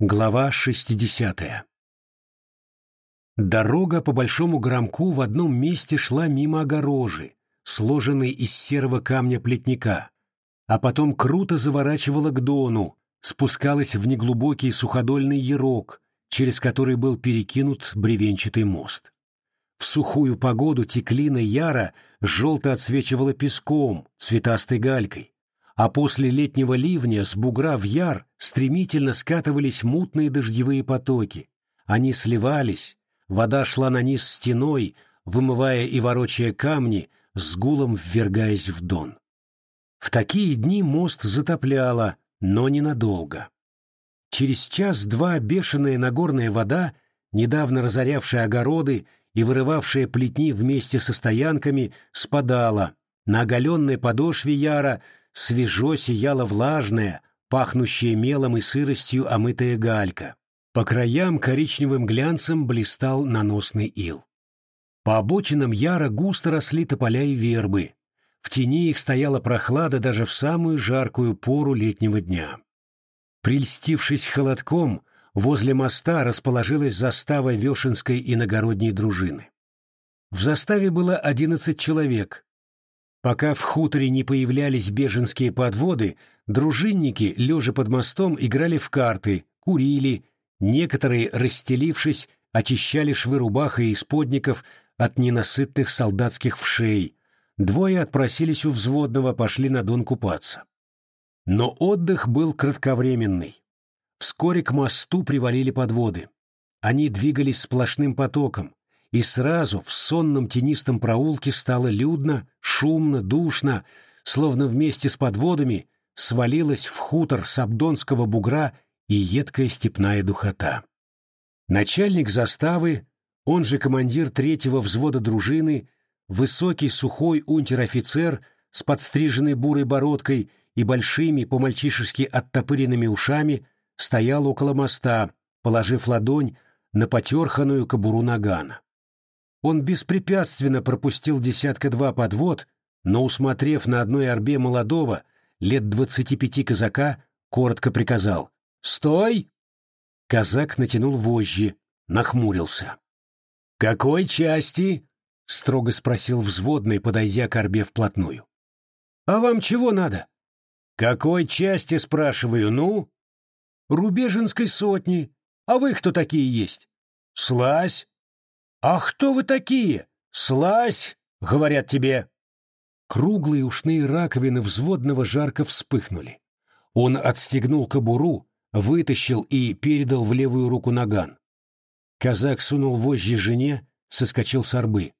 Глава 60. Дорога по большому громку в одном месте шла мимо огорожи, сложенной из серого камня плетника, а потом круто заворачивала к дону, спускалась в неглубокий суходольный ярок, через который был перекинут бревенчатый мост. В сухую погоду теклина яра желто отсвечивала песком, цветастой галькой, а после летнего ливня с бугра в яр стремительно скатывались мутные дождевые потоки. Они сливались, вода шла на низ стеной, вымывая и ворочая камни, с гулом ввергаясь в дон. В такие дни мост затопляло, но ненадолго. Через час-два бешеная нагорная вода, недавно разорявшая огороды и вырывавшая плетни вместе со стоянками, спадала. На оголенной подошве яра свежо сияла влажная, пахнущая мелом и сыростью омытая галька. По краям коричневым глянцем блистал наносный ил. По обочинам яра густо росли тополя и вербы. В тени их стояла прохлада даже в самую жаркую пору летнего дня. Прельстившись холодком, возле моста расположилась застава Вешенской иногородней дружины. В заставе было одиннадцать человек, Пока в хуторе не появлялись беженские подводы, дружинники, лежа под мостом, играли в карты, курили, некоторые, расстелившись, очищали швы рубаха и исподников от ненасытных солдатских вшей, двое отпросились у взводного, пошли на дон купаться. Но отдых был кратковременный. Вскоре к мосту привалили подводы. Они двигались сплошным потоком, и сразу в сонном тенистом проулке стало людно, шумно, душно, словно вместе с подводами свалилась в хутор Сабдонского бугра и едкая степная духота. Начальник заставы, он же командир третьего взвода дружины, высокий сухой унтер-офицер с подстриженной бурой бородкой и большими по-мальчишески оттопыренными ушами, стоял около моста, положив ладонь на потерханную кобуру нагана. Он беспрепятственно пропустил десятка-два подвод, но, усмотрев на одной орбе молодого, лет двадцати пяти казака, коротко приказал «Стой!» Казак натянул вожжи, нахмурился. «Какой части?» — строго спросил взводный, подойдя к орбе вплотную. «А вам чего надо?» «Какой части, спрашиваю, ну?» «Рубежинской сотни. А вы кто такие есть?» «Слазь!» «А кто вы такие? Слазь!» — говорят тебе. Круглые ушные раковины взводного жарко вспыхнули. Он отстегнул кобуру, вытащил и передал в левую руку наган. Казак сунул вожжи жене, соскочил с арбы.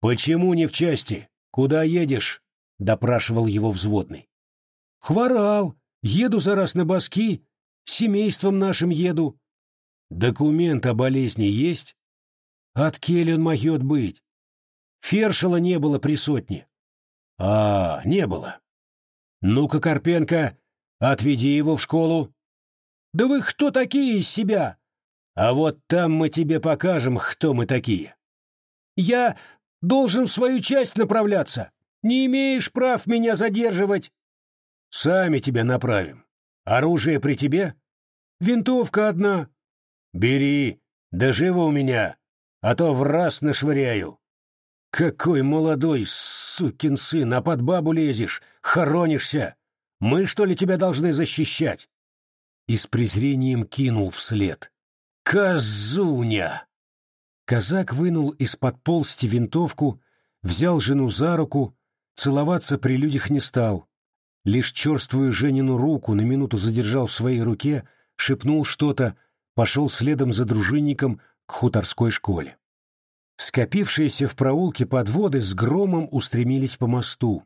«Почему не в части? Куда едешь?» — допрашивал его взводный. «Хворал. Еду за раз на боски. Семейством нашим еду». «Документ о болезни есть?» От келен могет быть. Фершела не было при сотне. А, не было. Ну-ка, Карпенко, отведи его в школу. Да вы кто такие из себя? А вот там мы тебе покажем, кто мы такие. Я должен в свою часть направляться. Не имеешь прав меня задерживать. Сами тебя направим. Оружие при тебе? Винтовка одна. Бери, да живо у меня а то в раз нашвыряю. Какой молодой сукин сын, а под бабу лезешь, хоронишься. Мы, что ли, тебя должны защищать? И с презрением кинул вслед. Казуня! Казак вынул из-под полсти винтовку, взял жену за руку, целоваться при людях не стал. Лишь черствую Женину руку на минуту задержал в своей руке, шепнул что-то, пошел следом за дружинником к хуторской школе. Скопившиеся в проулке подводы с громом устремились по мосту.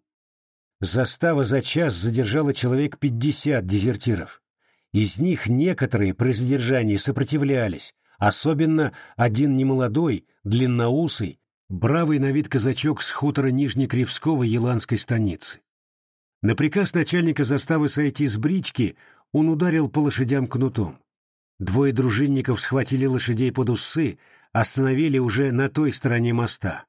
Застава за час задержала человек пятьдесят дезертиров. Из них некоторые при задержании сопротивлялись, особенно один немолодой, длинноусый, бравый на вид казачок с хутора Нижнекривского Еланской станицы. На приказ начальника заставы сойти с брички он ударил по лошадям кнутом. Двое дружинников схватили лошадей под усы, остановили уже на той стороне моста.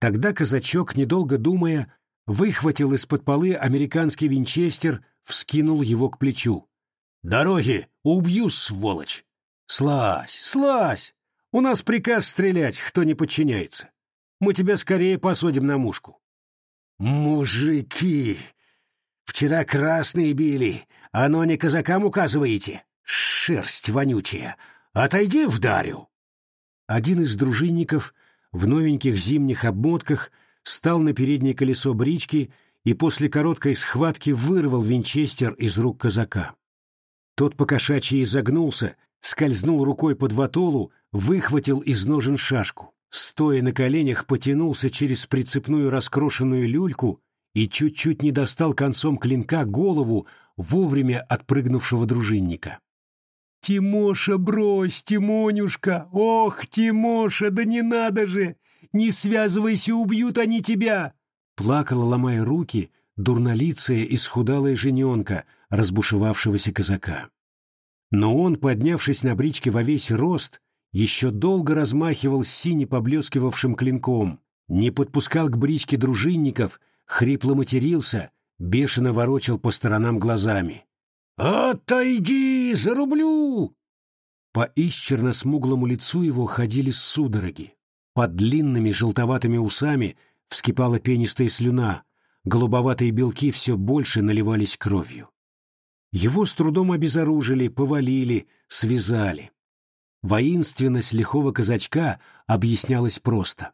Тогда казачок, недолго думая, выхватил из-под полы американский винчестер, вскинул его к плечу. Дороги убью, сволочь! Слазь, слазь! У нас приказ стрелять, кто не подчиняется. Мы тебя скорее посадим на мушку. Мужики! Вчера красные били, а но не казакам указываете. Шерсть вонючая. Отойди, вдарю. Один из дружинников в новеньких зимних обмотках стал на переднее колесо брички и после короткой схватки вырвал винчестер из рук казака. Тот покошачьи изогнулся, скользнул рукой под ватолу, выхватил из ножен шашку, стоя на коленях, потянулся через прицепную раскрошенную люльку и чуть-чуть не достал концом клинка голову вовремя отпрыгнувшего дружинника. «Тимоша, брось, Тимонюшка! Ох, Тимоша, да не надо же! Не связывайся, убьют они тебя!» Плакала, ломая руки, дурнолицая и схудалая жененка, разбушевавшегося казака. Но он, поднявшись на бричке во весь рост, еще долго размахивал сине поблескивавшим клинком, не подпускал к бричке дружинников, хрипло матерился, бешено ворочал по сторонам глазами. «Отойди, зарублю!» По исчерно-смуглому лицу его ходили судороги. Под длинными желтоватыми усами вскипала пенистая слюна, голубоватые белки все больше наливались кровью. Его с трудом обезоружили, повалили, связали. Воинственность лихого казачка объяснялась просто.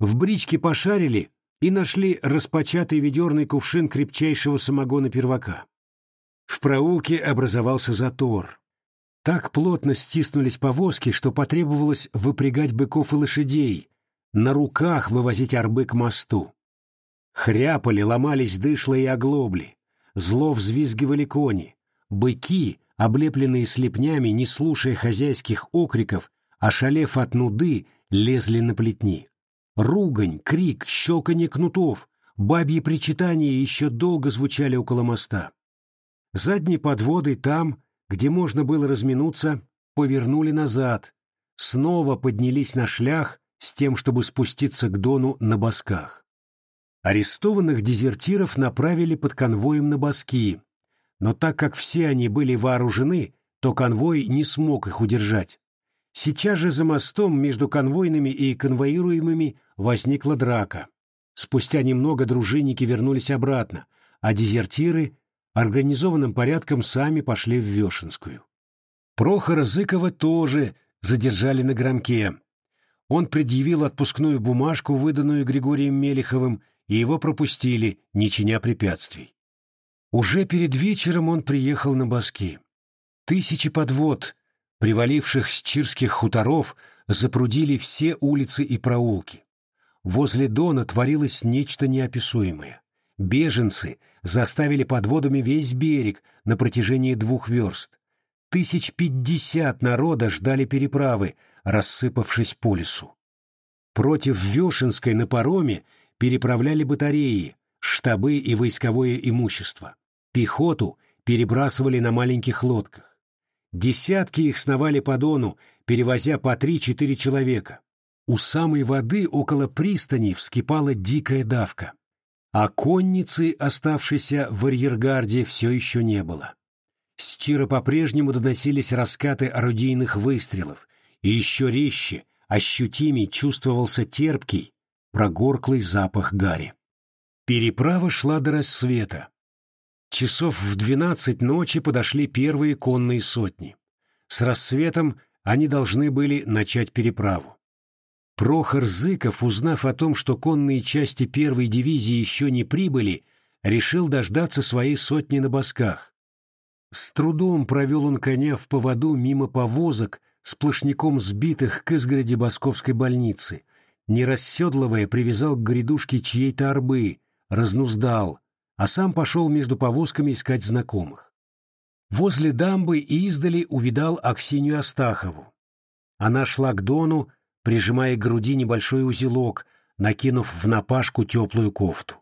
В бричке пошарили и нашли распочатый ведерный кувшин крепчайшего самогона первака. В проулке образовался затор. Так плотно стиснулись повозки, что потребовалось выпрягать быков и лошадей, на руках вывозить арбы к мосту. Хряпали, ломались дышла и оглобли. Зло взвизгивали кони. Быки, облепленные слепнями, не слушая хозяйских окриков, ошалев от нуды, лезли на плетни. Ругань, крик, щелканье кнутов, бабьи причитания еще долго звучали около моста. Задние подводы там, где можно было разминуться, повернули назад, снова поднялись на шлях с тем, чтобы спуститься к Дону на босках. Арестованных дезертиров направили под конвоем на боски, но так как все они были вооружены, то конвой не смог их удержать. Сейчас же за мостом между конвойными и конвоируемыми возникла драка. Спустя немного дружинники вернулись обратно, а дезертиры организованным порядком сами пошли в Вешенскую. Прохора Зыкова тоже задержали на громке. Он предъявил отпускную бумажку, выданную Григорием Мелеховым, и его пропустили, не чиня препятствий. Уже перед вечером он приехал на Баски. Тысячи подвод, приваливших с чирских хуторов, запрудили все улицы и проулки. Возле Дона творилось нечто неописуемое. Беженцы заставили подводами весь берег на протяжении двух верст. Тысяч пятьдесят народа ждали переправы, рассыпавшись по лесу. Против Вешенской на пароме переправляли батареи, штабы и войсковое имущество. Пехоту перебрасывали на маленьких лодках. Десятки их сновали по Дону, перевозя по три-четыре человека. У самой воды около пристани вскипала дикая давка. А конницы, оставшейся в арьергарде, все еще не было. С Чира по-прежнему доносились раскаты орудийных выстрелов, и еще резче, ощутимей чувствовался терпкий, прогорклый запах гари. Переправа шла до рассвета. Часов в двенадцать ночи подошли первые конные сотни. С рассветом они должны были начать переправу. Прохор Зыков, узнав о том, что конные части первой дивизии еще не прибыли, решил дождаться своей сотни на босках. С трудом провел он коня в поводу мимо повозок, сплошняком сбитых к изгороди Босковской больницы, не расседлывая, привязал к грядушке чьей-то арбы, разнуздал, а сам пошел между повозками искать знакомых. Возле дамбы издали увидал Аксинью Астахову. Она шла к Дону, прижимая к груди небольшой узелок, накинув в напашку теплую кофту.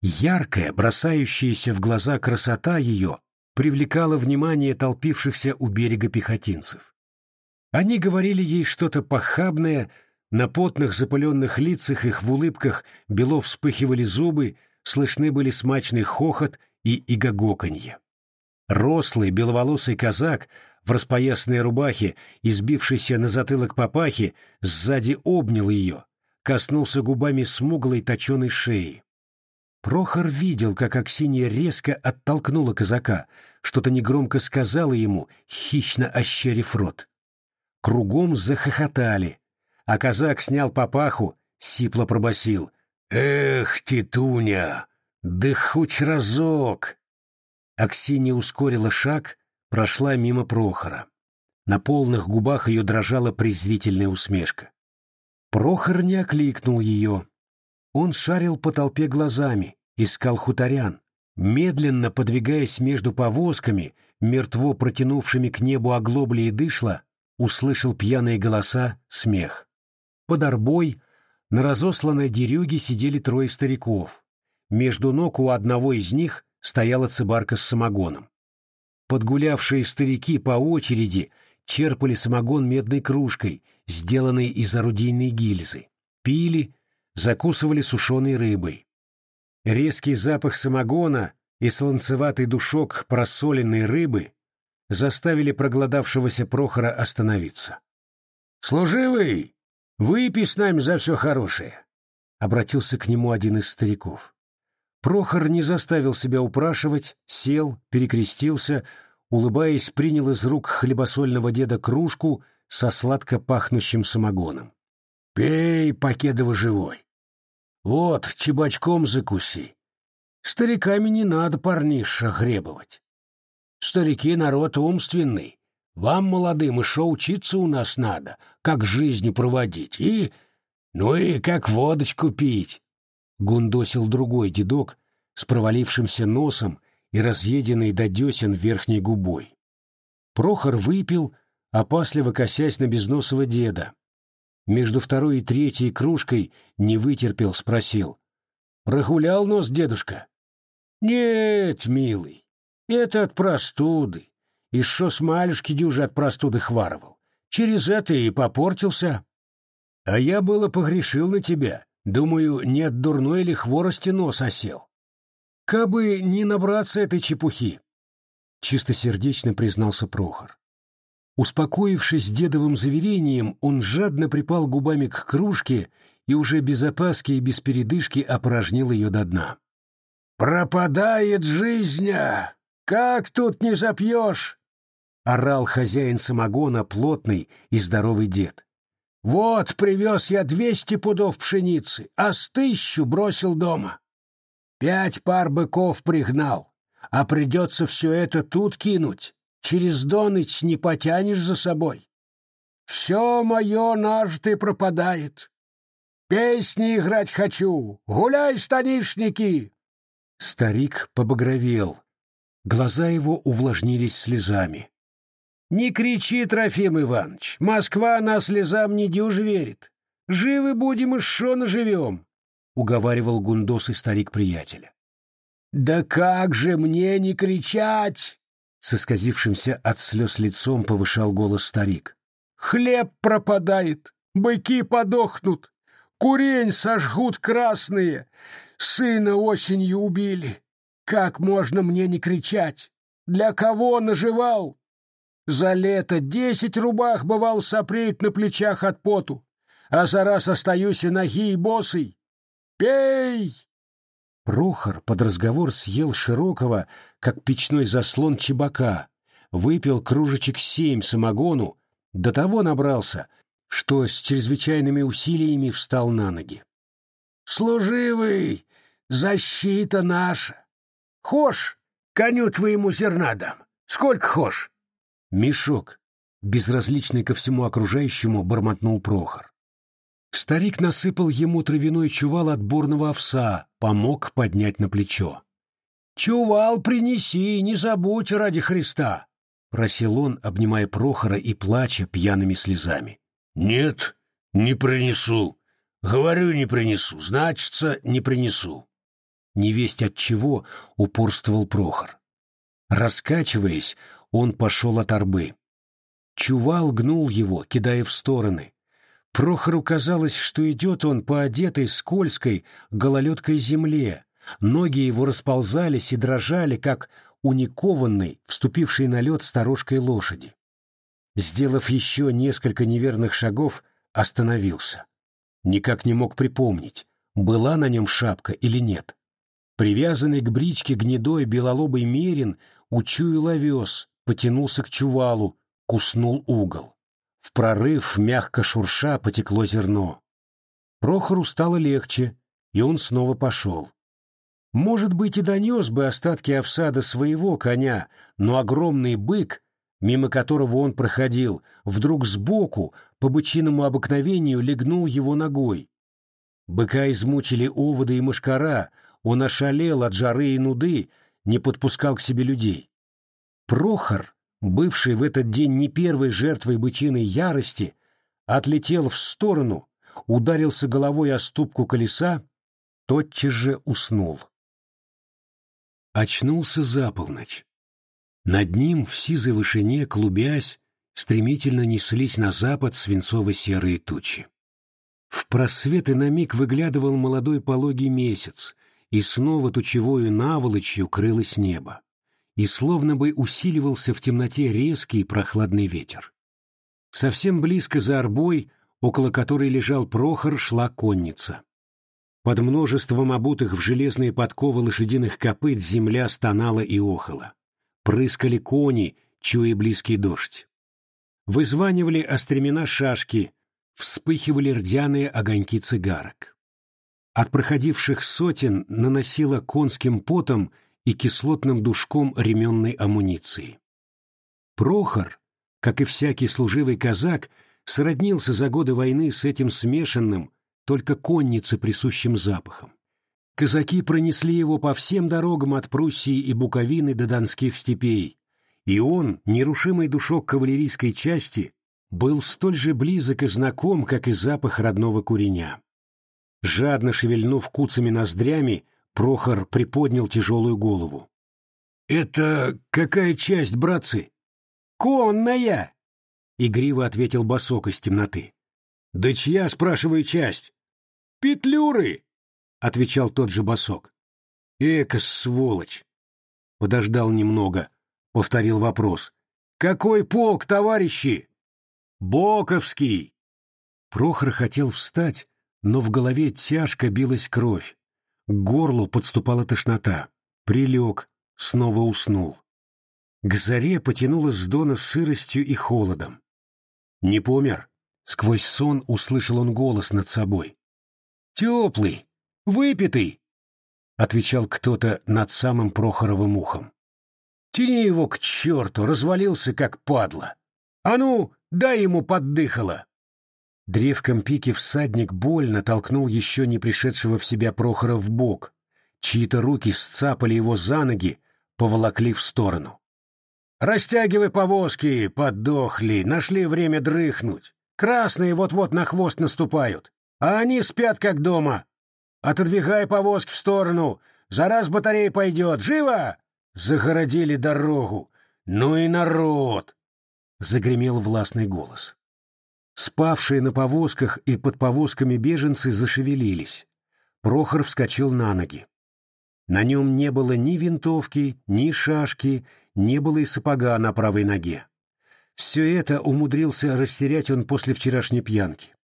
Яркая, бросающаяся в глаза красота ее привлекала внимание толпившихся у берега пехотинцев. Они говорили ей что-то похабное, на потных запыленных лицах их в улыбках бело вспыхивали зубы, слышны были смачный хохот и игогоканье. Рослый беловолосый казак в распоясанной рубахе, избившийся на затылок папахи, сзади обнял ее, коснулся губами смуглой точеной шеи. Прохор видел, как Аксинья резко оттолкнула казака, что-то негромко сказала ему, хищно ощерив рот. Кругом захохотали, а казак снял папаху, сипло пробасил: «Эх, титуня, да хоть разок!» Аксинья ускорила шаг, прошла мимо Прохора. На полных губах ее дрожала презрительная усмешка. Прохор не окликнул ее. Он шарил по толпе глазами, искал хуторян, медленно подвигаясь между повозками, мертво протянувшими к небу оглобли и дышла, услышал пьяные голоса, смех. Под арбой на разосланной дерюге сидели трое стариков. Между ног у одного из них стояла цыбарка с самогоном. Подгулявшие старики по очереди черпали самогон медной кружкой, сделанной из орудийной гильзы, пили, закусывали сушеной рыбой. Резкий запах самогона и слонцеватый душок просоленной рыбы заставили проголодавшегося Прохора остановиться. «Служивый, выпей с нами за все хорошее!» — обратился к нему один из стариков. Прохор не заставил себя упрашивать, сел, перекрестился, улыбаясь, принял из рук хлебосольного деда кружку со сладко пахнущим самогоном. «Пей, покедово живой! Вот, чебачком закуси! Стариками не надо парниша гребовать. Старики народ умственный. Вам, молодым, еще учиться у нас надо, как жизнь проводить, и... ну и как водочку пить!» Гундосил другой дедок с провалившимся носом и разъеденной до десен верхней губой. Прохор выпил, опасливо косясь на безносого деда. Между второй и третьей кружкой не вытерпел, спросил. «Прогулял нос дедушка?» «Нет, милый, это от простуды. И шо с малюшки дюжи от простуды хваровал. Через это и попортился. А я было погрешил на тебя. Думаю, нет дурной ли хворости нос осел. Кабы не набраться этой чепухи, — чистосердечно признался Прохор. Успокоившись дедовым заверением, он жадно припал губами к кружке и уже без опаски и без передышки опорожнил ее до дна. «Пропадает жизнь! Как тут не запьешь?» — орал хозяин самогона, плотный и здоровый дед. Вот привез я двести пудов пшеницы, а с тысячу бросил дома. Пять пар быков пригнал, а придется все это тут кинуть. Через Доныч не потянешь за собой. Все мое нажитое пропадает. Песни играть хочу. Гуляй, станишники!» Старик побагровел. Глаза его увлажнились слезами. Не кричи, Трофим Иванович, Москва нас слезам не дюж верит. Живы будем и шо наживем, — уговаривал гундосый старик приятеля. Да как же мне не кричать? С исказившимся от слез лицом повышал голос старик. Хлеб пропадает, быки подохнут, курень сожгут красные, сына осенью убили. Как можно мне не кричать? Для кого наживал? За лето десять рубах бывал сопреть на плечах от поту, а за раз остаюсь и ноги и босый. Пей!» Прохор под разговор съел широкого, как печной заслон чебака, выпил кружечек семь самогону, до того набрался, что с чрезвычайными усилиями встал на ноги. «Служивый! Защита наша! Хошь, коню твоему зерна дам! Сколько хошь!» «Мешок!» — безразличный ко всему окружающему бормотнул Прохор. Старик насыпал ему травяной чувал отборного овса, помог поднять на плечо. «Чувал принеси, не забудь ради Христа!» — просил он, обнимая Прохора и плача пьяными слезами. «Нет, не принесу. Говорю, не принесу. Значится, не принесу». Невесть от чего упорствовал Прохор. Раскачиваясь, он пошел от арбы. Чувал гнул его, кидая в стороны. Прохору казалось, что идет он по одетой скользкой гололедкой земле. Ноги его расползались и дрожали, как у никованной, вступившей на лед сторожкой лошади. Сделав еще несколько неверных шагов, остановился. Никак не мог припомнить, была на нем шапка или нет. Привязанный к бричке гнедой белолобый мерин учуял овес, потянулся к чувалу, куснул угол. В прорыв, мягко шурша, потекло зерно. Прохору стало легче, и он снова пошел. Может быть, и донес бы остатки овса до своего коня, но огромный бык, мимо которого он проходил, вдруг сбоку, по бычиному обыкновению, легнул его ногой. Быка измучили оводы и мошкара, он ошалел от жары и нуды, не подпускал к себе людей. Прохор, бывший в этот день не первой жертвой бычиной ярости, отлетел в сторону, ударился головой о ступку колеса, тотчас же уснул. Очнулся за полночь. Над ним в сизой вышине, клубясь, стремительно неслись на запад свинцово-серые тучи. В просветы на миг выглядывал молодой пологий месяц, и снова тучевою наволочью крылось небо, и словно бы усиливался в темноте резкий прохладный ветер. Совсем близко за арбой, около которой лежал Прохор, шла конница. Под множеством обутых в железные подковы лошадиных копыт земля стонала и охала. Прыскали кони, чуя близкий дождь. Вызванивали остремена шашки, вспыхивали рдяные огоньки цигарок. От проходивших сотен наносила конским потом и кислотным душком ременной амуниции. Прохор, как и всякий служивый казак, сроднился за годы войны с этим смешанным, только коннице присущим запахом. Казаки пронесли его по всем дорогам от Пруссии и Буковины до Донских степей, и он, нерушимый душок кавалерийской части, был столь же близок и знаком, как и запах родного куреня. Жадно шевельнув куцами ноздрями, Прохор приподнял тяжелую голову. — Это какая часть, братцы? — Конная! — игриво ответил босок из темноты. — Да чья, спрашиваю, часть? «Петлюры!» — отвечал тот же босок. «Эка, сволочь!» Подождал немного, повторил вопрос. «Какой полк, товарищи?» «Боковский!» Прохор хотел встать, но в голове тяжко билась кровь. К горлу подступала тошнота. Прилег, снова уснул. К заре потянуло с дона сыростью и холодом. «Не помер?» Сквозь сон услышал он голос над собой. «Теплый, выпитый», — отвечал кто-то над самым Прохоровым ухом. «Тяни его к черту, развалился как падла. А ну, дай ему поддыхало!» Древком пики всадник больно толкнул еще не пришедшего в себя Прохора в бок. Чьи-то руки сцапали его за ноги, поволокли в сторону. «Растягивай повозки, подохли, нашли время дрыхнуть. Красные вот-вот на хвост наступают а они спят как дома. Отодвигай повозки в сторону, за раз батарея пойдет. Живо!» Загородили дорогу. «Ну и народ!» — загремел властный голос. Спавшие на повозках и под повозками беженцы зашевелились. Прохор вскочил на ноги. На нем не было ни винтовки, ни шашки, не было и сапога на правой ноге. Все это умудрился растерять он после вчерашней пьянки.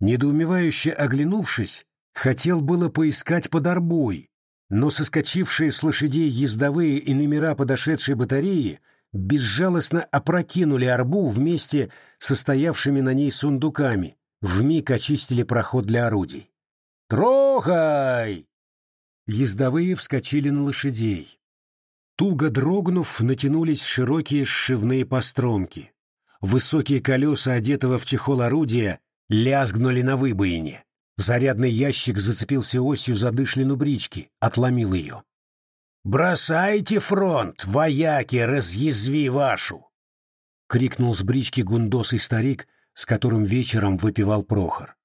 Недоумевающе оглянувшись, хотел было поискать под арбой, но соскочившие с лошадей ездовые и номера подошедшей батареи безжалостно опрокинули арбу вместе со стоявшими на ней сундуками, вмиг очистили проход для орудий. «Трогай!» Ездовые вскочили на лошадей. Туго дрогнув, натянулись широкие сшивные постромки. Высокие колеса, одетого в чехол орудия, лязгнули на выбоине. Зарядный ящик зацепился осью за дышлину брички, отломил ее. «Бросайте фронт, вояки, разъязви вашу!» — крикнул с брички гундосый старик, с которым вечером выпивал Прохор.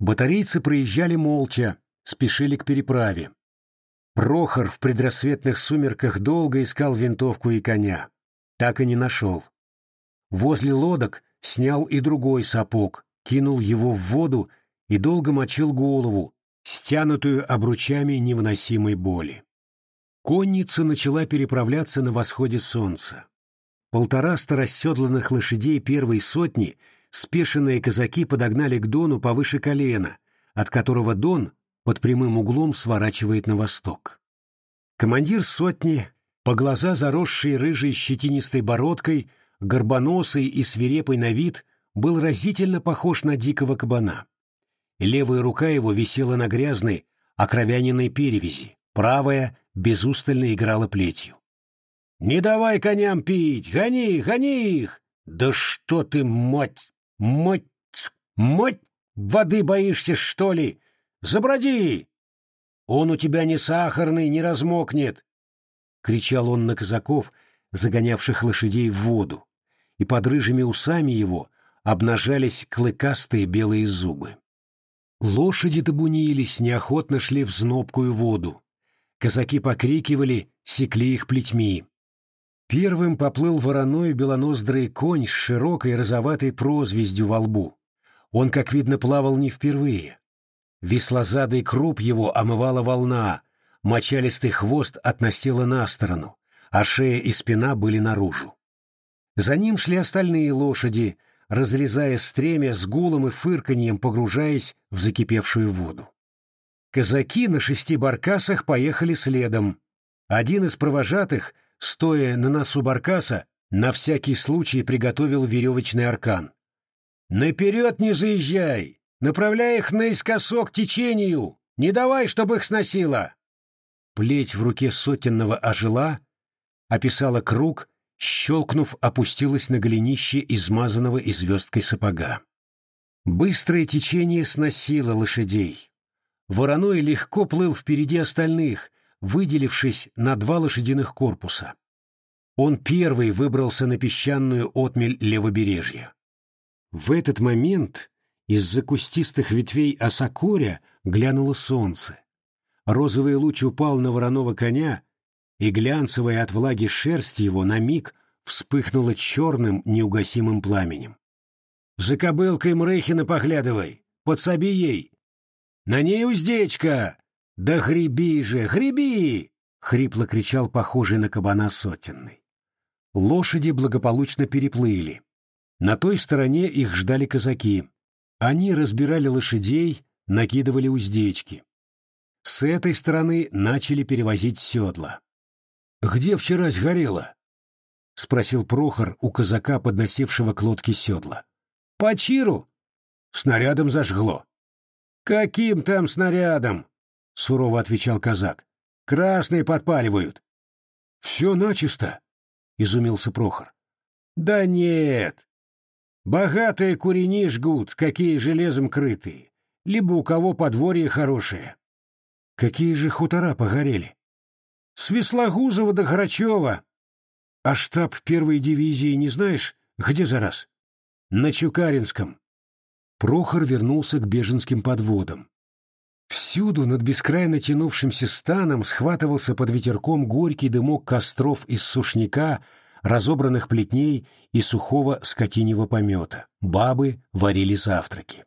Батарейцы проезжали молча, спешили к переправе. Прохор в предрассветных сумерках долго искал винтовку и коня. Так и не нашел. Возле лодок снял и другой сапог, кинул его в воду и долго мочил голову, стянутую обручами невыносимой боли. Конница начала переправляться на восходе солнца. Полтораста расседланных лошадей первой сотни спешенные казаки подогнали к Дону повыше колена, от которого Дон под прямым углом сворачивает на восток. Командир сотни, по глаза заросший рыжей щетинистой бородкой, горбоносый и свирепый на вид, был разительно похож на дикого кабана. Левая рука его висела на грязной, окровяненной перевязи, правая безустально играла плетью. «Не давай коням пить! Гони, гони их! Да что ты, мать, мать, мать, воды боишься, что ли? Заброди! Он у тебя не сахарный, не размокнет!» Кричал он на казаков, загонявших лошадей в воду, и под рыжими усами его обнажались клыкастые белые зубы. Лошади добунились, неохотно шли в знобкую воду. Казаки покрикивали, секли их плетьми. Первым поплыл вороной белоноздрый конь с широкой розоватой прозвездью во лбу. Он, как видно, плавал не впервые. Веслозадый круп его омывала волна, мочалистый хвост относила на сторону, а шея и спина были наружу. За ним шли остальные лошади, разрезая стремя с гулом и фырканьем, погружаясь в закипевшую воду. Казаки на шести баркасах поехали следом. Один из провожатых, стоя на носу баркаса, на всякий случай приготовил веревочный аркан. «Наперед не заезжай! Направляй их наискосок течению! Не давай, чтобы их сносило!» Плеть в руке сотенного ожила, описала круг, щелкнув, опустилась на голенище измазанного и звездкой сапога. Быстрое течение сносило лошадей. Вороной легко плыл впереди остальных, выделившись на два лошадиных корпуса. Он первый выбрался на песчаную отмель левобережья. В этот момент из-за кустистых ветвей осокоря глянуло солнце. Розовый луч упал на вороного коня, и глянцевая от влаги шерсть его на миг вспыхнула черным неугасимым пламенем. «За кобылкой Мрехина поглядывай, подсоби ей!» На ней уздечка! Да хреби же, хреби! Хрипло кричал похожий на кабана сотенный. Лошади благополучно переплыли. На той стороне их ждали казаки. Они разбирали лошадей, накидывали уздечки. С этой стороны начали перевозить седла. «Где вчера сгорело?» — спросил Прохор у казака, подносившего к лодке седла. «По чиру!» «Снарядом зажгло». «Каким там снарядом?» — сурово отвечал казак. «Красные подпаливают». «Все начисто», — изумился Прохор. «Да нет. Богатые курени жгут, какие железом крытые, либо у кого подворье хорошее». «Какие же хутора погорели?» «С Веслогузова до Грачева. А штаб первой дивизии не знаешь, где за раз?» «На Чукаринском. Прохор вернулся к беженским подводам. Всюду над бескрайно тянувшимся станом схватывался под ветерком горький дымок костров из сушняка, разобранных плетней и сухого скотинего помета. Бабы варили завтраки.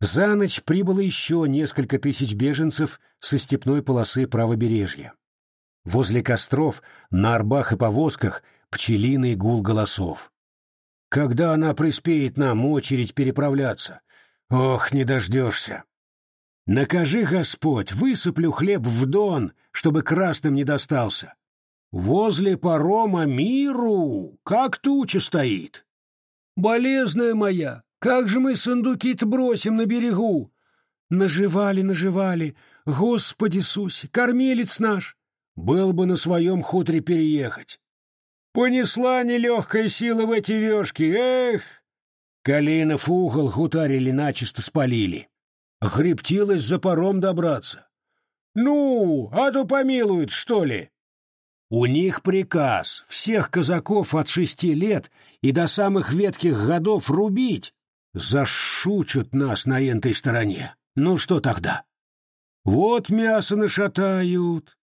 За ночь прибыло еще несколько тысяч беженцев со степной полосы правобережья. Возле костров, на арбах и повозках пчелиный гул голосов. Когда она приспеет нам очередь переправляться? Ох, не дождешься. Накажи, Господь, высыплю хлеб в дон, чтобы красным не достался. Возле парома миру, как туча стоит. Болезная моя, как же мы сундуки-то бросим на берегу? Наживали, наживали, Господи Иисусе, кормилец наш. Был бы на своем хуторе переехать. Понесла нелегкая сила в эти вешки, эх! Калинов угол хутарили начисто спалили. Хребтилось за паром добраться. Ну, а то помилуют, что ли? У них приказ всех казаков от шести лет и до самых ветких годов рубить. Зашучат нас на этой стороне. Ну что тогда? Вот мясо нашатают.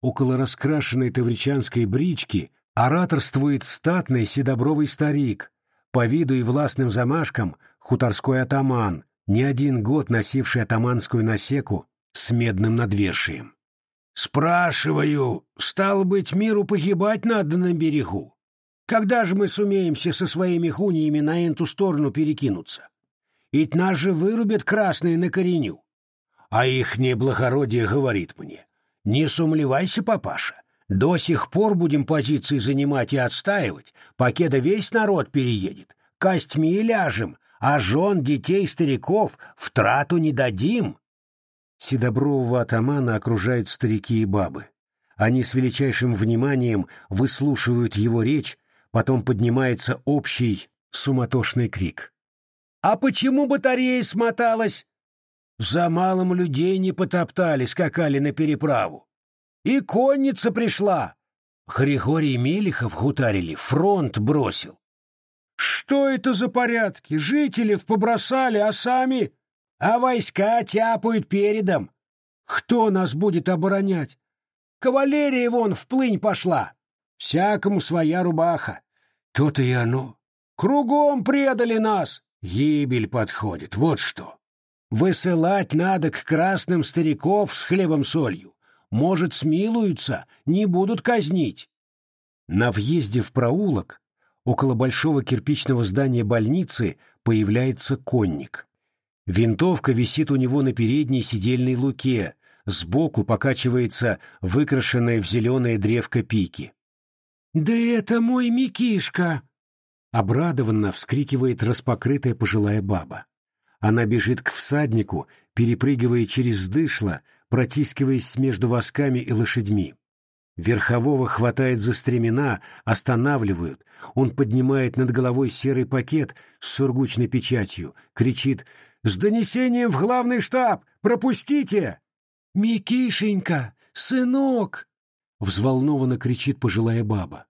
Около раскрашенной тавричанской брички Ораторствует статный седобровый старик, по виду и властным замашкам хуторской атаман, не один год носивший атаманскую насеку с медным надвершием. Спрашиваю, стало быть, миру погибать надо на берегу. Когда же мы сумеемся со своими хуниями на эту сторону перекинуться? Ведь нас же вырубят красные на кореню. А их неблагородие говорит мне, не сумлевайся, папаша, до сих пор будем позиции занимать и отстаивать, покеда весь народ переедет, костьми ляжем, а жен, детей, стариков в трату не дадим. Седобрового атамана окружают старики и бабы. Они с величайшим вниманием выслушивают его речь, потом поднимается общий суматошный крик. «А почему батарея смоталась?» «За малым людей не потоптали, скакали на переправу. И конница пришла!» Григорий Мелихов хутарили, фронт бросил. «Что это за порядки? Жителей побросали, а сами...» «А войска тяпают передом. Кто нас будет оборонять? Кавалерия вон в плынь пошла. Всякому своя рубаха. То-то и оно. Кругом предали нас. Гибель подходит, вот что. Высылать надо к красным стариков с хлебом-солью. Может, смилуются, не будут казнить. На въезде в проулок, около большого кирпичного здания больницы, появляется конник. Винтовка висит у него на передней сидельной луке, сбоку покачивается выкрашенная в зеленое древко пики. «Да это мой Микишка!» Обрадованно вскрикивает распокрытая пожилая баба. Она бежит к всаднику, перепрыгивая через дышло, протискиваясь между восками и лошадьми. Верхового хватает за стремена, останавливают. Он поднимает над головой серый пакет с сургучной печатью, кричит «С донесением в главный штаб! Пропустите!» «Микишенька! Сынок!» — взволнованно кричит пожилая баба.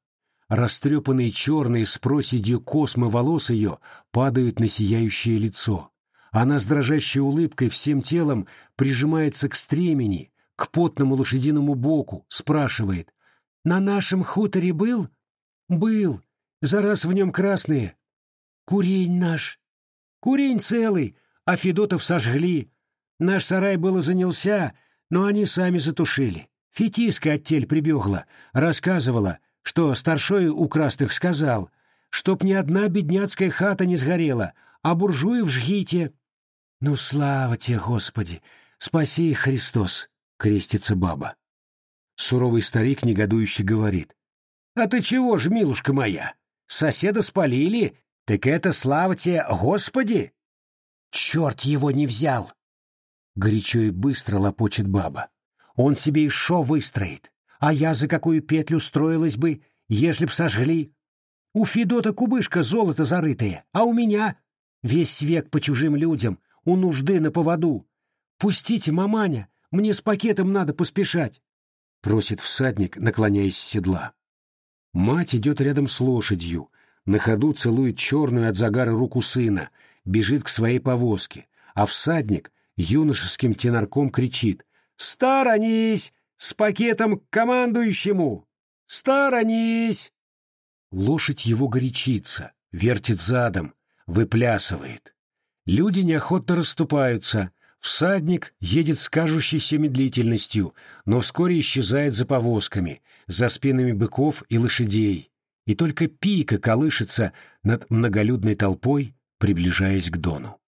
Растрепанные черные с проседью космы волос ее падают на сияющее лицо. Она с дрожащей улыбкой всем телом прижимается к стремени, к потному лошадиному боку, спрашивает. «На нашем хуторе был?» «Был. За раз в нем красные». «Курень наш». «Курень целый, а Федотов сожгли. Наш сарай было занялся, но они сами затушили. Фетиска от тель прибегла, рассказывала, что старшой у красных сказал, чтоб ни одна бедняцкая хата не сгорела, а буржуи в жгите. Ну, слава тебе, Господи! Спаси их, Христос! — крестится баба. Суровый старик негодующе говорит. «А ты чего ж, милушка моя? Соседа спалили, так это слава тебе, Господи!» «Черт его не взял!» Горячо и быстро лопочет баба. «Он себе и шо выстроит, а я за какую петлю строилась бы, ежели б сожгли? У Федота кубышка золото зарытое, а у меня весь век по чужим людям, у нужды на поводу. Пустите, маманя, мне с пакетом надо поспешать!» Просит всадник, наклоняясь с седла. Мать идет рядом с лошадью, на ходу целует черную от загара руку сына, бежит к своей повозке, а всадник юношеским тенарком кричит «Сторонись! С пакетом к командующему! Сторонись!» Лошадь его горячится, вертит задом, выплясывает. Люди неохотно расступаются, всадник едет с кажущейся медлительностью, но вскоре исчезает за повозками, за спинами быков и лошадей, и только пика колышется над многолюдной толпой, приближаясь к Дону.